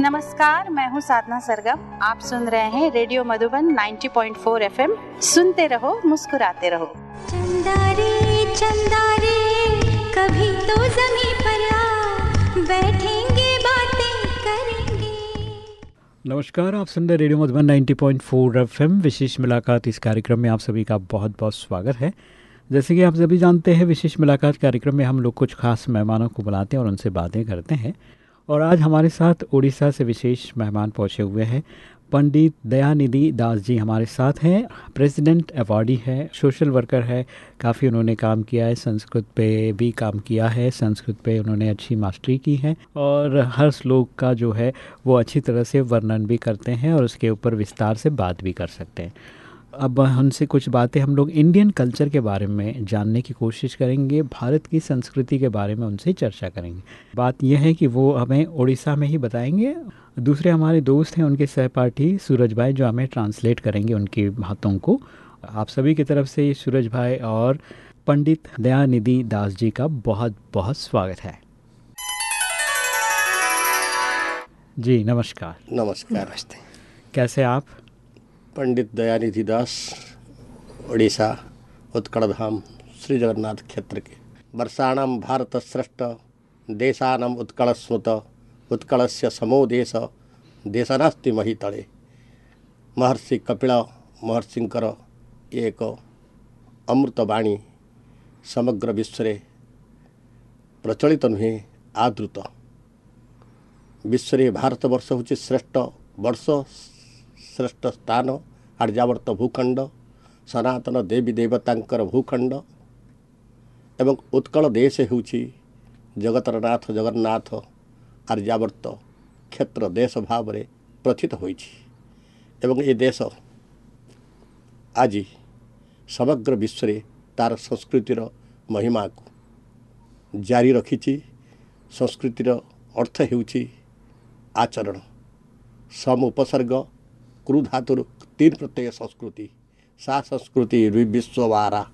नमस्कार मैं हूँ साधना सरगम। आप सुन रहे हैं रेडियो मधुबन 90.4 एफएम। सुनते रहो मुस्कुराते रहो। चंदा रे चंदा रे कभी तो जमी पर आ। बैठेंगे बातें करेंगे। नमस्कार आप सुन रहे रेडियो मधुबन 90.4 एफएम। विशेष मुलाकात इस कार्यक्रम में आप सभी का बहुत बहुत स्वागत है। जैसे कि आप सभी जानते हैं विशेष मुलाकात कार्यक्रम में हम लोग कुछ खास मेहमानों को बुलाते हैं और उनसे बातें करते हैं। और आज हमारे साथ उड़ीसा से विशेष मेहमान पहुँचे हुए हैं। पंडित दयानिधि दास जी हमारे साथ हैं। प्रेसिडेंट अवार्डी है, सोशल वर्कर है, काफ़ी उन्होंने काम किया है, संस्कृत पे भी काम किया है, संस्कृत पे उन्होंने अच्छी मास्टरी की है और हर श्लोक का जो है वो अच्छी तरह से वर्णन भी करते हैं और उसके ऊपर विस्तार से बात भी कर सकते हैं। अब उनसे कुछ बातें। हम लोग इंडियन कल्चर के बारे में जानने की कोशिश करेंगे भारत की संस्कृति के बारे में उनसे चर्चा करेंगे। बात यह है कि वो हमें उड़ीसा में ही बताएँगे। दूसरे हमारे दोस्त हैं उनके सहपाठी सूरज भाई जो हमें ट्रांसलेट करेंगे उनकी बातों को। आप सभी की तरफ़ से सूरज भाई और पंडित दयानिधि दास जी का बहुत बहुत स्वागत है। जी नमस्कार। नमस्कार। नमस्ते। कैसे आप? पंडित दयानिधि दास उड़ीसा उत्कल धाम श्री जगन्नाथ क्षेत्र के वर्षाणाम भारत श्रेष्ठ देशानाम उत्कल स्मृत उत्कल से समो देश देशनास्ति महितले महर्षि कपिल महर्षिंकर एक अमृतवाणी समग्र विश्व प्रचलित नुहे आदृत विश्व भारतवर्ष हूँ श्रेष्ठ वर्ष ଶ୍ରେଷ୍ଠ ସ୍ଥାନ ଆର୍ଯ୍ୟାବର୍ତ୍ତ ଭୂଖଣ୍ଡ ସନାତନ ଦେବୀ ଦେବତାଙ୍କର ଭୂଖଣ୍ଡ ଏବଂ ଉତ୍କଳ ଦେଶ ହେଉଛି ଜଗତର ନାଥ ଜଗନ୍ନାଥ ଆର୍ଯ୍ୟାବର୍ତ୍ତ କ୍ଷେତ୍ର ଦେଶ ଭାବରେ ପ୍ରଥିତ ହୋଇଛି। ଏବଂ ଏ ଦେଶ ଆଜି ସମଗ୍ର ବିଶ୍ୱରେ ତା'ର ସଂସ୍କୃତିର ମହିମାକୁ ଜାରି ରଖିଛି। ସଂସ୍କୃତିର ଅର୍ଥ ହେଉଛି ଆଚରଣ ସମ ଉପସର୍ଗ क्रू धातु तीन प्रत्यय संस्कृति सा संस्कृति विश्ववारा।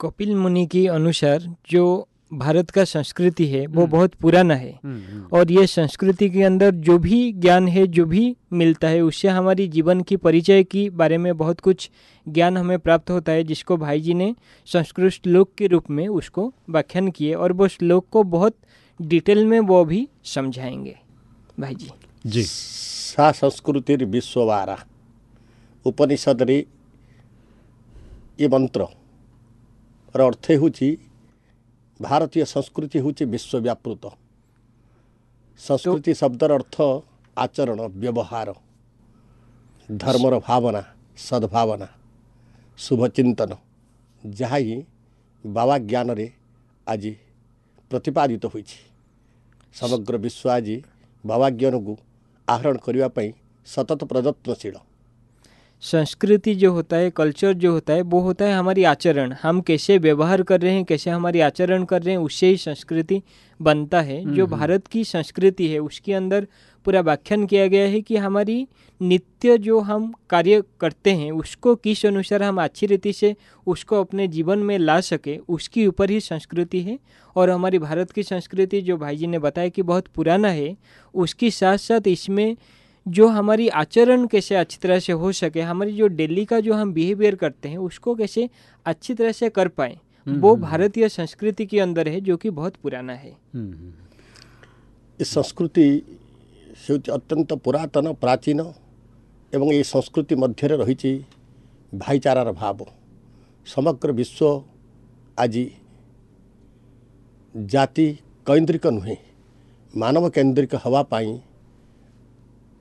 कपिल मुनि के अनुसार जो भारत का संस्कृति है वो हम्म। बहुत पुराना है। हम्म, हम्म। और ये संस्कृति के अंदर जो भी ज्ञान है जो भी मिलता है उससे हमारी जीवन की परिचय की बारे में बहुत कुछ ज्ञान हमें प्राप्त होता है जिसको भाई जी ने संस्कृत श्लोक के रूप में उसको व्याख्यान किए और वो श्लोक को बहुत डिटेल में वो भी समझाएँगे। भाई जी जी। ସା ସଂସ୍କୃତିର ବିଶ୍ୱବାରା ଉପନିଷଦରେ ଏ ମନ୍ତ୍ରର ଅର୍ଥ ହେଉଛି ଭାରତୀୟ ସଂସ୍କୃତି ହେଉଛି ବିଶ୍ୱବ୍ୟାପୃତ ସଂସ୍କୃତି ଶବ୍ଦର ଅର୍ଥ ଆଚରଣ ବ୍ୟବହାର ଧର୍ମର ଭାବନା ସଦ୍ଭାବନା ଶୁଭଚିନ୍ତନ ଯାହା ହିଁ ବାବା ଜ୍ଞାନରେ ଆଜି ପ୍ରତିପାଦିତ ହୋଇଛି ସମଗ୍ର ବିଶ୍ୱ ଆଜି ବାବା ଜ୍ଞାନକୁ आहरण करने सतत प्रयत्नशील संस्कृति जो होता है कल्चर जो होता है वो होता है हमारी आचरण। हम कैसे व्यवहार कर रहे हैं कैसे हमारी आचरण कर रहे हैं उससे ही संस्कृति बनता है। जो हम्म, हम्म। भारत की संस्कृति है उसके अंदर पूरा व्याख्यान किया गया है कि हमारी नित्य जो हम कार्य करते हैं उसको किस अनुसार हम अच्छी रीति से उसको अपने जीवन में ला सके उसके ऊपर ही संस्कृति है। और हमारी भारत की संस्कृति जो भाई जी ने बताया कि बहुत पुराना है उसके साथ साथ इसमें जो हमारी आचरण कैसे अच्छी तरह से हो सके हमारी जो डेली का जो हम बिहेवियर करते हैं उसको कैसे अच्छी तरह से कर पाए हम्म, वो हम्म, हम्म। भारतीय संस्कृति के अंदर है जो कि बहुत पुराना है। इस संस्कृति अत्यंत पुरातन ଏବଂ ଏହି ସଂସ୍କୃତି ମଧ୍ୟରେ ରହିଛି ଭାଇଚାରାର ଭାବ। ସମଗ୍ର ବିଶ୍ୱ ଆଜି ଜାତି କୈନ୍ଦ୍ରିକ ନୁହେଁ ମାନବ କେନ୍ଦ୍ରିକ ହେବା ପାଇଁ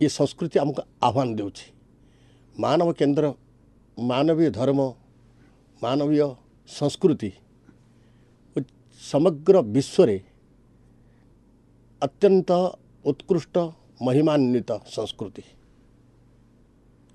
ଏ ସଂସ୍କୃତି ଆମକୁ ଆହ୍ୱାନ ଦେଉଛି। ମାନବ କେନ୍ଦ୍ର ମାନବୀୟ ଧର୍ମ ମାନବୀୟ ସଂସ୍କୃତି ସମଗ୍ର ବିଶ୍ୱରେ ଅତ୍ୟନ୍ତ ଉତ୍କୃଷ୍ଟ ମହିମାନ୍ୱିତ ସଂସ୍କୃତି।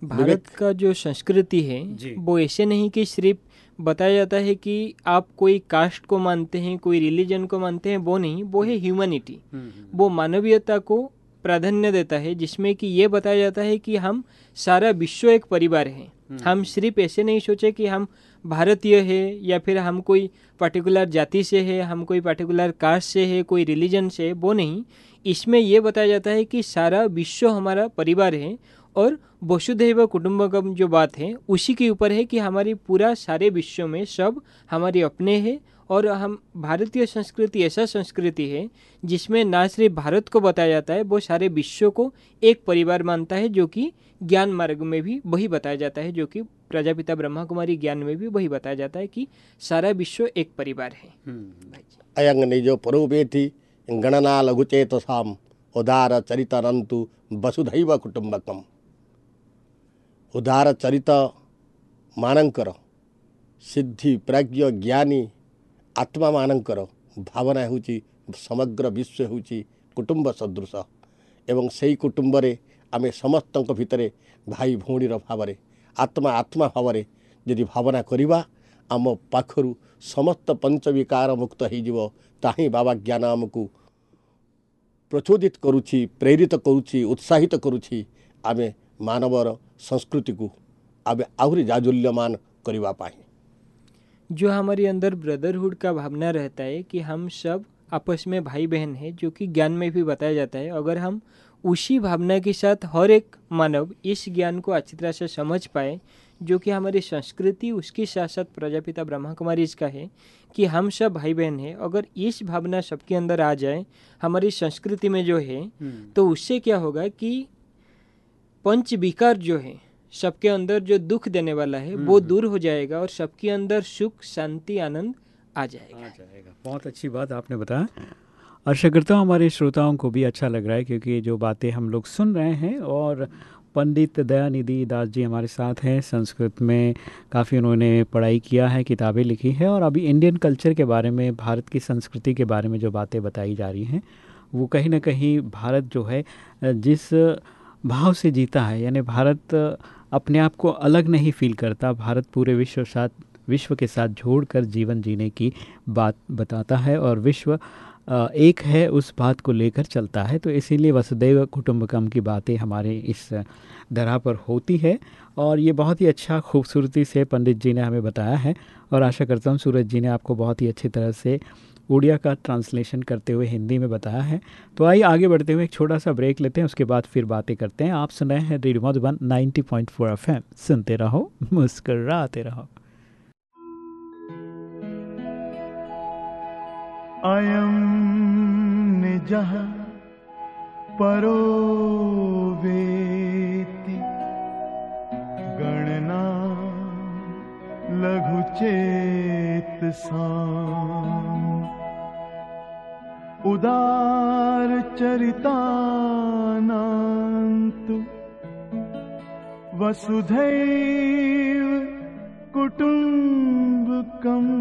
भारत का जो संस्कृति है वो ऐसे नहीं कि सिर्फ़ बताया जाता है कि आप कोई कास्ट को मानते हैं कोई रिलीजन को मानते हैं वो नहीं वो है ह्यूमैनिटी हम्म, हम्म, हम्म। वो मानवीयता को प्राधान्य देता है जिसमें कि ये बताया जाता है कि हम सारा विश्व एक परिवार है। हम सिर्फ़ ऐसे नहीं सोचे कि हम भारतीय है या फिर हम कोई पर्टिकुलर जाति से है हम कोई पर्टिकुलर कास्ट से है कोई रिलीजन से है वो नहीं। इसमें यह बताया जाता है कि सारा विश्व हमारा परिवार है और वसुधैव कुटुंबकम जो बात है उसी के ऊपर है कि हमारी पूरा सारे विश्व में सब हमारे अपने हैं और हम भारतीय संस्कृति ऐसा संस्कृति है जिसमें ना सिर्फ़ भारत को बताया जाता है वो सारे विश्व को एक परिवार मानता है जो कि ज्ञान मार्ग में भी वही बताया जाता है जो कि प्रजापिता ब्रह्मा कुमारी ज्ञान में भी वही बताया जाता है कि सारा विश्व एक परिवार है। अयंग निजो परोपेति गणना लघुचेतसाम उदार चरितरंतु वसुधैव कुटुंबकम ଉଦାର ଚରିତମାନଙ୍କର ସିଦ୍ଧି ପ୍ରାଜ୍ଞ ଜ୍ଞାନୀ ଆତ୍ମାମାନଙ୍କର ଭାବନା ହେଉଛି ସମଗ୍ର ବିଶ୍ୱ ହେଉଛି କୁଟୁମ୍ବ ସଦୃଶ ଏବଂ ସେହି କୁଟୁମ୍ବରେ ଆମେ ସମସ୍ତଙ୍କ ଭିତରେ ଭାଇ ଭଉଣୀର ଭାବରେ ଆତ୍ମା ଆତ୍ମା ଭାବରେ ଯଦି ଭାବନା କରିବା ଆମ ପାଖରୁ ସମସ୍ତ ପଞ୍ଚବିକାର ମୁକ୍ତ ହୋଇଯିବ ତାହିଁ ବାବା ଜ୍ଞାନ ଆମକୁ ପ୍ରଚୋଦିତ କରୁଛି ପ୍ରେରିତ କରୁଛି ଉତ୍ସାହିତ କରୁଛି ଆମେ ମାନବର ସଂସ୍କୃତିକୁ ଆମେ ଆହୁରି ଜାଜୁଲ୍ୟମାନ କରିବା ପାଇଁ जो हमारे अंदर ब्रदरहुड का भावना रहता है कि हम सब आपस में भाई बहन हैं जो कि ज्ञान में भी बताया जाता है अगर हम उसी भावना के साथ हर एक मानव इस ज्ञान को अच्छी तरह से समझ पाए जो कि हमारी संस्कृति उसके साथ साथ प्रजापिता ब्रह्मा कुमारी इसका है कि हम सब भाई बहन हैं अगर इस भावना सबके अंदर आ जाए हमारी संस्कृति में जो है तो उससे क्या होगा कि पंच विकार जो है सबके अंदर जो दुख देने वाला है वो दूर हो जाएगा और सबके अंदर सुख शांति आनंद आ जाएगा। आ जाएगा। बहुत अच्छी बात आपने बताया। आशा करता हूँ हमारे श्रोताओं को भी अच्छा लग रहा है क्योंकि जो बातें हम लोग सुन रहे हैं और पंडित दयानिधि दास जी हमारे साथ हैं संस्कृत में काफ़ी उन्होंने पढ़ाई किया है किताबें लिखी है और अभी इंडियन कल्चर के बारे में भारत की संस्कृति के बारे में जो बातें बताई जा रही हैं वो कहीं ना कहीं भारत जो है जिस भाव से जीता है, यानी भारत अपने आप को अलग नहीं फील करता। भारत पूरे विश्व साथ, विश्व के साथ जोड़कर जीवन जीने की बात बताता है और विश्व एक है उस बात को लेकर चलता है। तो इसीलिए वसुदैव कुटुंबकम की बातें हमारे इस धरा पर होती है और ये बहुत ही अच्छा खूबसूरती से पंडित जी ने हमें बताया है और आशा करता हूँ सूरज जी ने आपको बहुत ही अच्छी तरह से उड़िया का ट्रांसलेशन करते हुए हिंदी में बताया है। तो आइए आगे बढ़ते हुए एक छोटा सा ब्रेक लेते हैं, उसके बाद फिर बातें करते हैं। आप सुन रहे हैं रेडियो मधुबन 90.4 एफएम। सुनते रहो, मुस्कराते रहो। अयं निजः परो वेति गणना लघुचेतसाम् उदारचरितानान्तु वसुधैव कुटुम्बकम्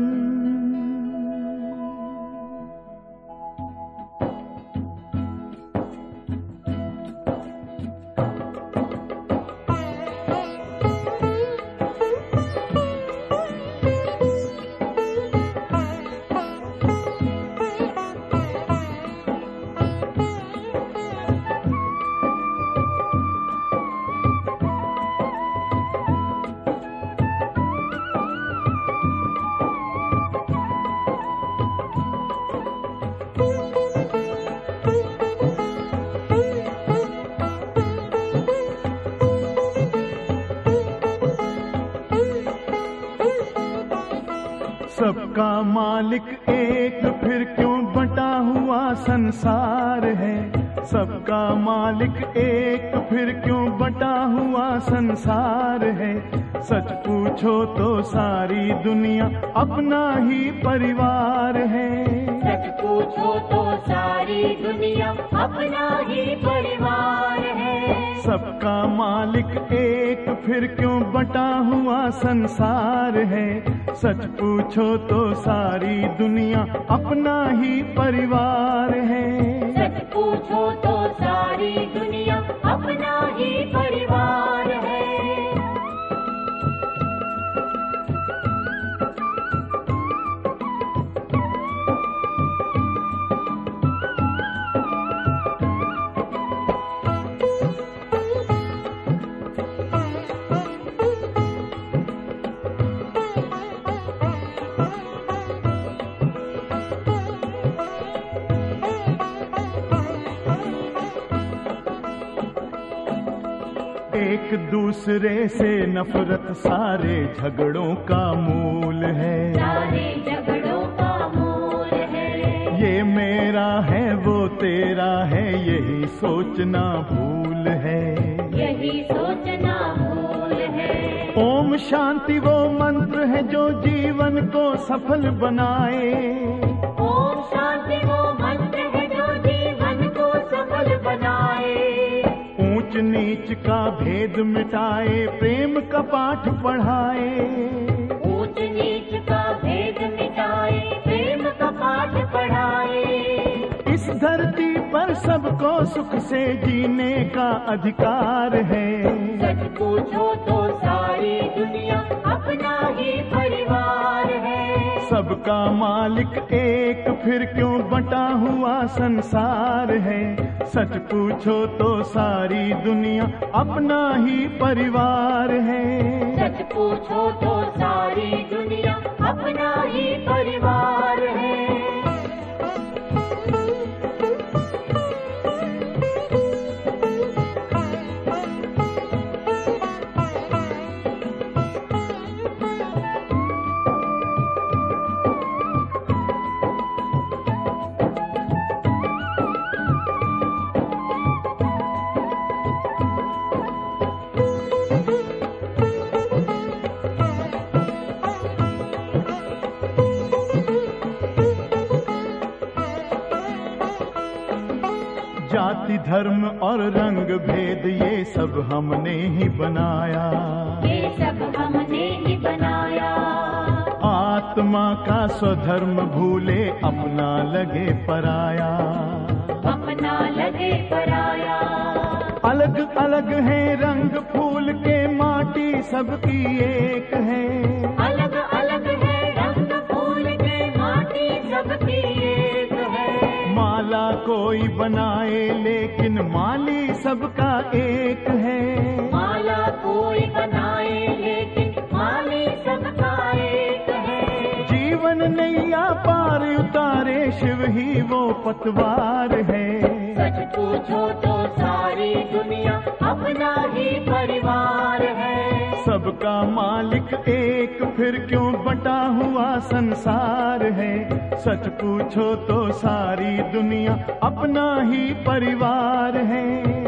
सबका मालिक एक फिर क्यों बटा हुआ संसार है? सच पूछो तो सारी दुनिया अपना ही परिवार है। सच पूछो तो सारी दुनिया अपना ही परिवार है। सबका मालिक एक फिर क्यों बटा हुआ संसार है? सच पूछो तो सारी दुनिया अपना ही परिवार है। पूछो तो सारी दुनिया अपना ही परिवार एक दूसरे से नफरत सारे झगड़ों का मूल है। सारे झगड़ों का मूल है। ये मेरा है वो तेरा है यही सोचना भूल है। यही सोचना भूल है। ओम शांति वो मंत्र है जो जीवन को सफल बनाए। ओम शांति वो नीच का भेद मिटाए प्रेम का पाठ पढ़ाए। ऊंच नीच का भेद मिटाए प्रेम का पाठ पढ़ाए। इस धरती पर सबको सुख से जीने का अधिकार है। सच पूछो तो सारी दुनिया अपना ही परिवार है सबका मालिक एक, फिर क्यों बटा हुआ संसार है? सच पूछो तो सारी दुनिया अपना ही परिवार है। सच पूछो तो सारी दुनिया अपना ही परिवार है। धर्म और रंग भेद ये सब हमने ही बनाया। ये सब हमने ही बनाया। आत्मा का स्वधर्म भूले अपना लगे पराया। अपना लगे पराया। अलग अलग है रंग फूल के माटी सबकी एक है। अलग कोई बनाए लेकिन माली सबका एक है। माला कोई बनाए लेकिन माली सबका एक है। जीवन नैया पार उतारे शिव ही वो पतवार है। सच पूछो तो सारी दुनिया अपना ही परिवार है सबका मालिक एक फिर क्यों बटा हुआ संसार है? सच पूछो तो सारी दुनिया अपना ही परिवार है।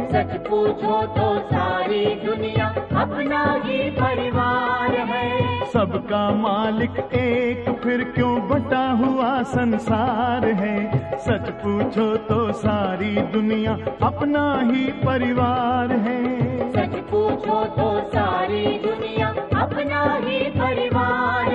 सच पूछो तो सारी दुनिया अपना ही परिवार है। सबका मालिक एक फिर क्यों बटा हुआ संसार है। सच पूछो तो सारी दुनिया अपना ही परिवार है। सच पूछो तो सारी दुनिया अपना ही परिवार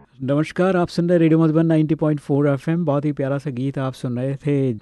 नमस्कार, आप सुन रहे रेडियो मधुबन 90.4 एफएम बहुत ही प्यारा सा गीत आप सुन रहे थे।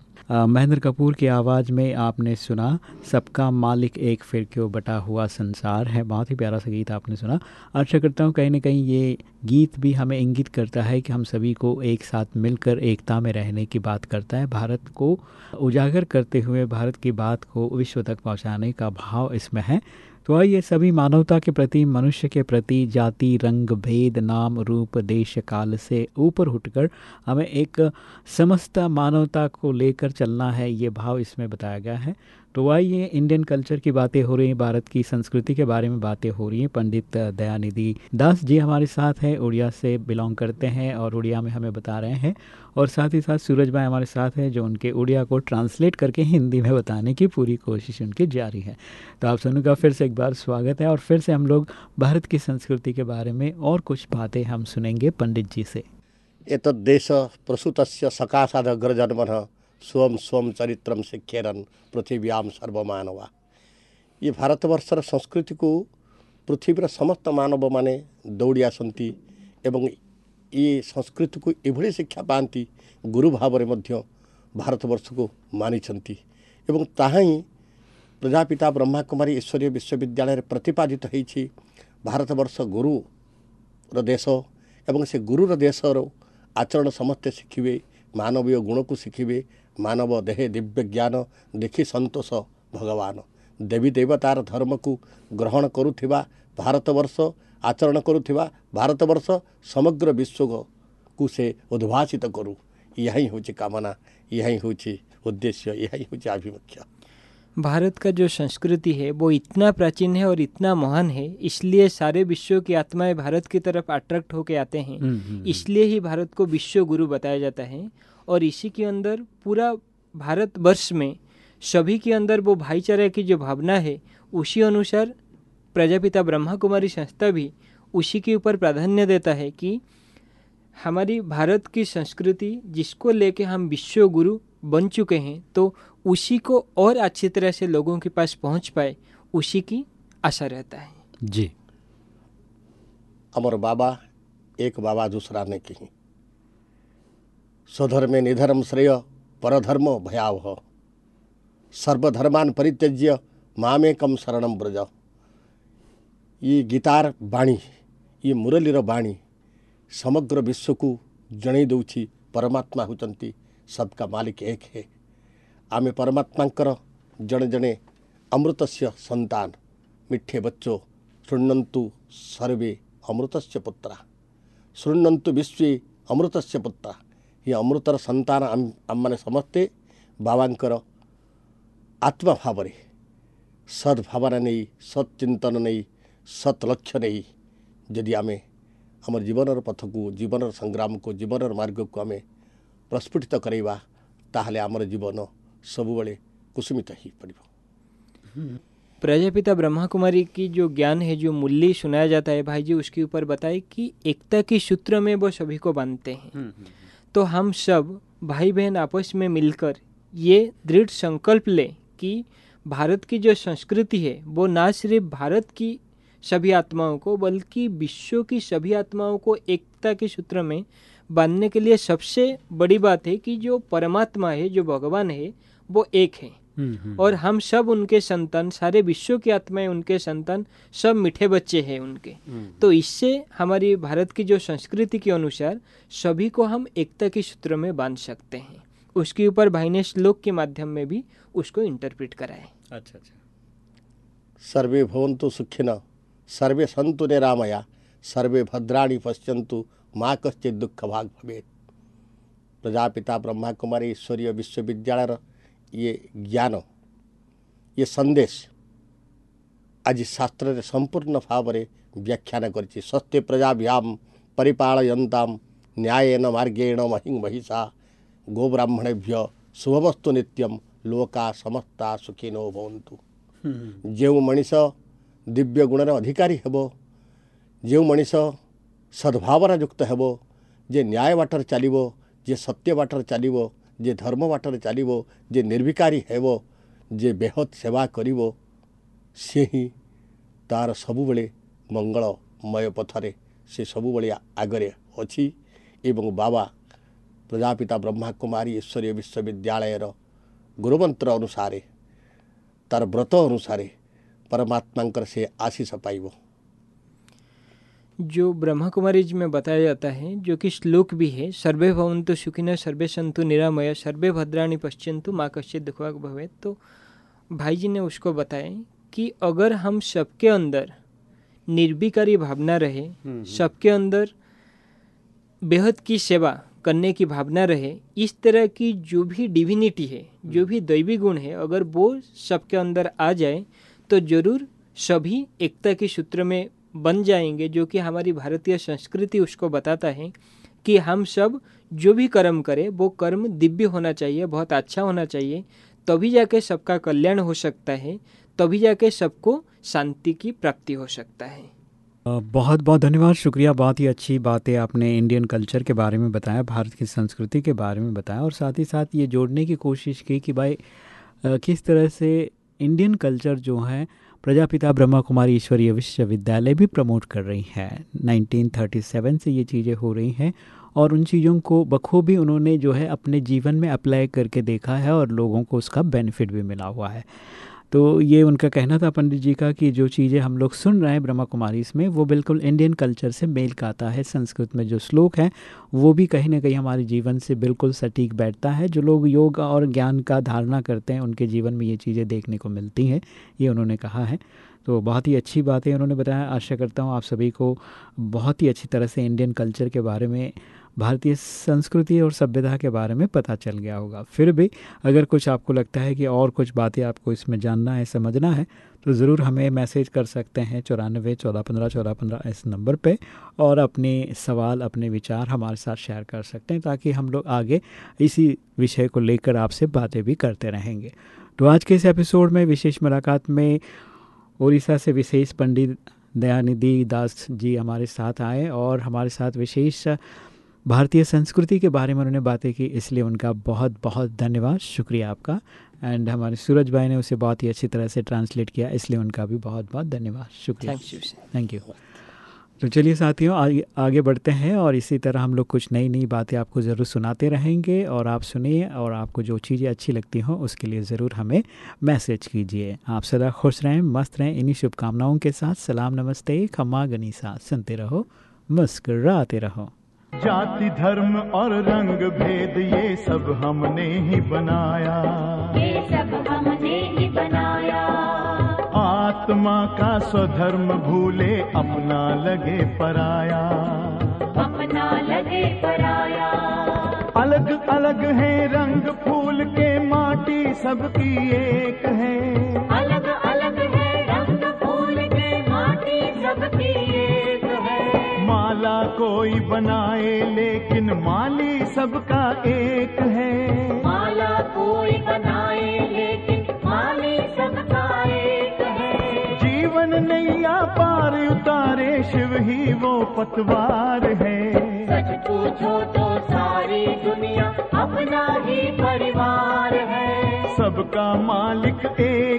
महेंद्र कपूर की आवाज़ में आपने सुना, सबका मालिक एक फिर क्यों बटा हुआ संसार है। बहुत ही प्यारा सा गीत आपने सुना। आशा करता हूँ कहीं ना कहीं ये गीत भी हमें इंगित करता है कि हम सभी को एक साथ मिलकर एकता में रहने की बात करता है। भारत को उजागर करते हुए, भारत की बात को विश्व तक पहुँचाने का भाव इसमें है। तो आइए सभी मानवता के प्रति, मनुष्य के प्रति, जाति, रंग, भेद, नाम, रूप, देश, काल से ऊपर उठकर हमें एक समस्त मानवता को लेकर चलना है, ये भाव इसमें बताया गया है। तो तो आइए इंडियन कल्चर की बातें हो रही हैं, भारत की संस्कृति के बारे में बातें हो रही हैं। पंडित दयानिधि दास जी हमारे साथ हैं उड़िया से बिलोंग करते हैं और उड़िया में हमें बता रहे हैं। और साथ ही साथ सूरज भाई हमारे साथ हैं, जो उनके उड़िया को ट्रांसलेट करके हिंदी में बताने की पूरी कोशिश उनकी जारी है। तो आप सभी का फिर से एक बार स्वागत है और फिर से हम लोग भारत की संस्कृति के बारे में और कुछ बातें हम सुनेंगे पंडित जी से। एतद्देश प्रसूतस्य सकाशादग्रजन्मनः ସ୍ୱୟଂ ସ୍ୱୟଂ ଚରିତ୍ରମ ଶିକ୍ଷେରନ୍ ପୃଥିବ୍ୟାମ ସର୍ବମାନବା ଇଏ ଭାରତବର୍ଷର ସଂସ୍କୃତିକୁ ପୃଥିବୀର ସମସ୍ତ ମାନବମାନେ ଦୌଡ଼ି ଆସନ୍ତି ଏବଂ ଇଏ ସଂସ୍କୃତିକୁ ଏଭଳି ଶିକ୍ଷା ପାଆନ୍ତି ଗୁରୁ ଭାବରେ ମଧ୍ୟ ଭାରତବର୍ଷକୁ ମାନିଛନ୍ତି ଏବଂ ତାହା ହିଁ ପ୍ରଜାପିତା ବ୍ରହ୍ମାକୁମାରୀ ଈଶ୍ୱରୀୟ ବିଶ୍ୱବିଦ୍ୟାଳୟରେ ପ୍ରତିପାଦିତ ହୋଇଛି ଭାରତବର୍ଷ ଗୁରୁର ଦେଶ ଏବଂ ସେ ଗୁରୁର ଦେଶର ଆଚରଣ ସମସ୍ତେ ଶିଖିବେ ମାନବୀୟ ଗୁଣକୁ ଶିଖିବେ ମାନବ ଦେହେ ଦିବ୍ୟ ଜ୍ଞାନ ଦେଖି ସନ୍ତୋଷ ଭଗବାନ। ଦେବୀ ଦେବତାର ଧର୍ମକୁ ଗ୍ରହଣ କରୁଥିବା ଭାରତବର୍ଷ ଆଚରଣ କରୁଥିବା ଭାରତବର୍ଷ ସମଗ୍ର ବିଶ୍ୱକୁ ସେ ଉଦ୍ଭାସିତ କରୁ। ଏହା ହିଁ ହେଉଛି କାମନା ଏହା ହିଁ ହେଉଛି ଉଦ୍ଦେଶ୍ୟ ଏହା ହିଁ ହେଉଛି ଆଭିମୁଖ୍ୟ। भारत का जो संस्कृति है वो इतना प्राचीन है और इतना महान है इसलिए सारे विश्व की आत्माएँ भारत की तरफ़ अट्रैक्ट होके आते हैं। हम्म, हम्म, इसलिए ही भारत को विश्व गुरु बताया जाता है और इसी के अंदर पूरा भारतवर्ष में सभी के अंदर वो भाईचारे की जो भावना है उसी अनुसार प्रजापिता ब्रह्मा कुमारी संस्था भी उसी के ऊपर प्राधान्य देता है कि हमारी भारत की संस्कृति जिसको लेके हम विश्व गुरु बन चुके हैं तो उसी को और अच्छी तरह से लोगों के पास पहुँच पाए उसी की आशा रहता है। जी। अमर बाबा एक बाबा दूसरा ने कही स्वधर्मे निधर्म श्रेय परधर्म भयावह। सर्वधर्मान परित्यज्य मामे कम शरणम ब्रज। ये गीतार बाणी ये मुरलीर बाणी समग्र विश्वको जनई दौ परमात्मा होती सबका मालिक एक है। ଆମେ ପରମାତ୍ମାଙ୍କର ଜଣେ ଜଣେ ଅମୃତସ୍ୟ ସନ୍ତାନ ମିଠେ ବଚ୍ଚ ଶୃଣ୍ଣନ୍ତୁ ସର୍ବେ ଅମୃତସ୍ୟ ପୁତ୍ରା ଶୃଣ୍ଣନ୍ତୁ ବିଶ୍ୱେ ଅମୃତସ୍ୟ ପୁତ୍ରା ଏ ଅମୃତର ସନ୍ତାନ ଆମ- ଆମମାନେ ସମସ୍ତେ ବାବାଙ୍କର ଆତ୍ମା ଭାବରେ ସଦ୍ଭାବନା ନେଇ ସତ୍ ଚିନ୍ତନ ନେଇ ସତ୍ ଲକ୍ଷ୍ୟ ନେଇ ଯଦି ଆମେ ଆମର ଜୀବନର ପଥକୁ ଜୀବନର ସଂଗ୍ରାମକୁ ଜୀବନର ମାର୍ଗକୁ ଆମେ ପ୍ରସ୍ଫୁଟିତ କରାଇବା ତାହେଲେ ଆମର ଜୀବନ ସବୁବେଳେ କୁସୁମିତ ହୋଇପାରିବ प्रजापिता ब्रह्मा कुमारी की जो ज्ञान है जो मूल्य सुनाया जाता है भाई जी उसके ऊपर बताए कि एकता के सूत्र में वो सभी को बांधते हैं तो हम सब भाई बहन आपस में मिलकर ये दृढ़ संकल्प लें कि भारत की जो संस्कृति है वो ना सिर्फ भारत की सभी आत्माओं को बल्कि विश्व की सभी आत्माओं को एकता के सूत्र में बांधने के लिए सबसे बड़ी बात है कि जो परमात्मा है जो भगवान है वो एक है। और हम सब उनके संतान सारे विश्व की आत्माएँ उनके संतान सब मीठे बच्चे हैं उनके। तो इससे हमारी भारत की जो संस्कृति के अनुसार सभी को हम एकता के सूत्र में बाँध सकते हैं। उसके ऊपर भाई ने श्लोक के माध्यम में भी उसको इंटरप्रेट कराए। अच्छा अच्छा। सर्वे भवंतु सुखिनः सर्वे सन्तु निरामया सर्वे भद्राणी पश्यन्तु मा कक्ष दुःख भाग भए प्रजापिता ब्रह्मारी ईश्वरीय विश्वविद्यालयर इन सन्देश आज शास्त्र सम्पूर्ण भावी व्याख्यान गरिस्ति प्रजाभ्याम परिपालयन्ताम न्यायेन मार्गेण महिमषा गोब्राह्मणेभ्य शुभमस्तु नित्योका समस्त सुखी नो भन्नु जो मनिस दिव्य गुणर अधिकारी हेबो जो मनिस ସଦ୍ଭାବନା ଯୁକ୍ତ ହେବ ଯେ ନ୍ୟାୟ ବାଟରେ ଚାଲିବ ଯେ ସତ୍ୟ ବାଟରେ ଚାଲିବ ଯେ ଧର୍ମ ବାଟରେ ଚାଲିବ ଯେ ନିର୍ବିକାରୀ ହେବ ଯେ ବେହତ୍ ସେବା କରିବ ସେ ହିଁ ତା'ର ସବୁବେଳେ ମଙ୍ଗଳମୟ ପଥରେ ସେ ସବୁବେଳେ ଆଗରେ ଅଛି ଏବଂ ବାବା ପ୍ରଜାପିତା ବ୍ରହ୍ମା କୁମାରୀ ଈଶ୍ୱରୀୟ ବିଶ୍ୱବିଦ୍ୟାଳୟର ଗୁରୁମନ୍ତ୍ର ଅନୁସାରେ ତାର ବ୍ରତ ଅନୁସାରେ ପରମାତ୍ମାଙ୍କର ସେ ଆଶିଷ ପାଇବ। जो ब्रह्मा कुमारी जी में बताया जाता है जो कि श्लोक भी है सर्वे भवन्तु सुखिनः सर्वे संतु निरामय सर्वे भद्राणी पश्यन्तु माँ कश्चित दुखवाक भवे तो भाई जी ने उसको बताया कि अगर हम सबके अंदर निर्विकारी भावना रहे सबके अंदर बेहद की सेवा करने की भावना रहे इस तरह की जो भी डिविनिटी है जो भी दैवी गुण है अगर वो सबके अंदर आ जाए तो ज़रूर सभी एकता के सूत्र में बन जाएँगे, जो कि हमारी भारतीय संस्कृति उसको बताता है कि हम सब जो भी कर्म करें, वो कर्म दिव्य होना चाहिए, बहुत अच्छा होना चाहिए, तभी जाके सबका कल्याण हो सकता है, तभी जाके सबको शांति की प्राप्ति हो सकता है। बहुत बहुत धन्यवाद, शुक्रिया, बहुत ही अच्छी बातें आपने इंडियन कल्चर के बारे में बताया, भारत की संस्कृति के बारे में बताया, और साथ ही साथ ये जोड़ने की कोशिश की कि भाई किस तरह से इंडियन कल्चर जो है प्रजापिता ब्रह्मा कुमारी ईश्वरीय विश्वविद्यालय भी प्रमोट कर रही है। 1937 से ये चीज़ें हो रही हैं और उन चीज़ों को बखूबी उन्होंने जो है अपने जीवन में अप्लाई करके देखा है और लोगों को उसका बेनिफिट भी मिला हुआ है। तो ये उनका कहना था पंडित जी का कि जो चीज़ें हम लोग सुन रहे हैं ब्रह्मा कुमारी इसमें, वो बिल्कुल इंडियन कल्चर से मेल खाता है, संस्कृत में जो श्लोक है, वो भी कहीं ना कहीं हमारे जीवन से बिल्कुल सटीक बैठता है। जो लोग योग और ज्ञान का धारणा करते हैं, उनके जीवन में ये चीज़ें देखने को मिलती हैं, ये उन्होंने कहा है। तो बहुत ही अच्छी बातें उन्होंने बताया। आशा करता हूँ आप सभी को बहुत ही अच्छी तरह से इंडियन कल्चर के बारे में भारतीय संस्कृति और सभ्यता के बारे में पता चल गया होगा। फिर भी अगर कुछ आपको लगता है कि और कुछ बातें आपको इसमें जानना है, समझना है तो ज़रूर हमें मैसेज कर सकते हैं चौरानवे चौदह पंद्रह चौदह पंद्रह इस नंबर पे और अपने सवाल, अपने विचार हमारे साथ शेयर कर सकते हैं ताकि हम लोग आगे इसी विषय को लेकर आपसे बातें भी करते रहेंगे। तो आज के इस एपिसोड में विशेष मुलाकात में उड़ीसा से विशेष पंडित दयानिधि दास जी हमारे साथ आए और हमारे साथ विशेष भारतीय संस्कृति के बारे में उन्होंने बातें की इसलिए उनका बहुत बहुत धन्यवाद। शुक्रिया आपका। एंड हमारे सूरज भाई ने उसे बहुत ही अच्छी तरह से ट्रांसलेट किया इसलिए उनका भी बहुत बहुत धन्यवाद। शुक्रिया। थैंक यू तो चलिए साथियों आगे आगे बढ़ते हैं और इसी तरह हम लोग कुछ नई नई बातें आपको ज़रूर सुनाते रहेंगे और आप सुनिए और आपको जो चीज़ें अच्छी लगती हों उसके लिए ज़रूर हमें मैसेज कीजिए। आप सदा खुश रहें मस्त रहें इन्हीं शुभकामनाओं के साथ सलाम नमस्ते खम्मा गनीसा। सुनते रहो मुस्कराते रहो। जाति धर्म और रंग भेद ये सब हमने ही बनाया। ये सब हमने ही बनाया। आत्मा का स्वधर्म भूले अपना लगे पराया। अपना लगे पराया। अलग अलग है रंग फूल के माटी सबकी एक है। अलग कोई बनाए लेकिन माली सबका एक है। माला कोई बनाए लेकिन माली सबका एक है। जीवन नैया पार उतारे शिव ही वो पतवार है। सच पूछो तो सारी दुनिया अपना ही परिवार है। सबका मालिक एक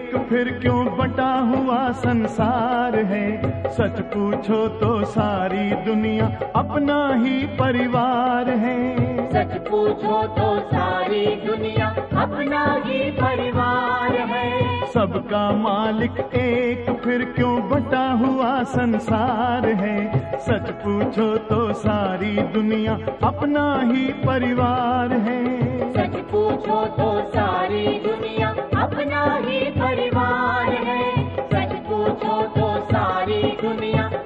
क्यों बटा हुआ संसार है? सच पूछो तो सारी दुनिया अपना ही परिवार है। सच पूछो तो सारी दुनिया अपना ही परिवार है। सबका मालिक एक फिर क्यों बटा हुआ संसार है? सच पूछो तो सारी दुनिया अपना ही परिवार है। सच पूछो तो सारी दुनिया अपना ही परिवार दुनिया